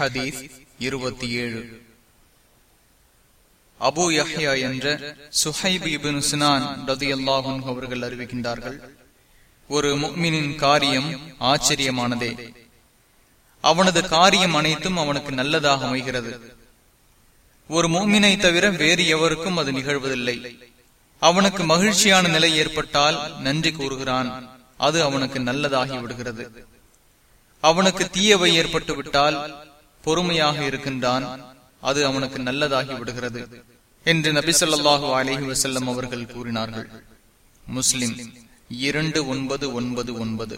ஹதீஸ் இருபத்தி ஏழு. அபு யஹ்யா என்ற சுஹைபிபின் இபின் ரதி ரதியல்லாஹும் அவர்கள் அறிவிக்கின்றார்கள் ஒரு முக்மினின் காரியம் ஆச்சரியமானதே. அவனது காரியம் அனைத்தும் அவனுக்கு நல்லதாக அமைகிறது. ஒரு மூமினை தவிர வேறு எவருக்கும் அது நிகழ்வதில்லை. அவனுக்கு மகிழ்ச்சியான நிலை ஏற்பட்டால் நன்றி கூறுகிறான். அது அவனுக்கு நல்லதாகி விடுகிறது. அவனுக்கு தீயவை ஏற்பட்டு விட்டால் பொறுமையாக இருக்கின்றான் அது அவனுக்கு நல்லதாகி விடுகிறது என்று நபி சொல்லாஹு அலஹி வசல்லம் அவர்கள் கூறினார்கள். முஸ்லிம் இரண்டு ஒன்பது ஒன்பது ஒன்பது.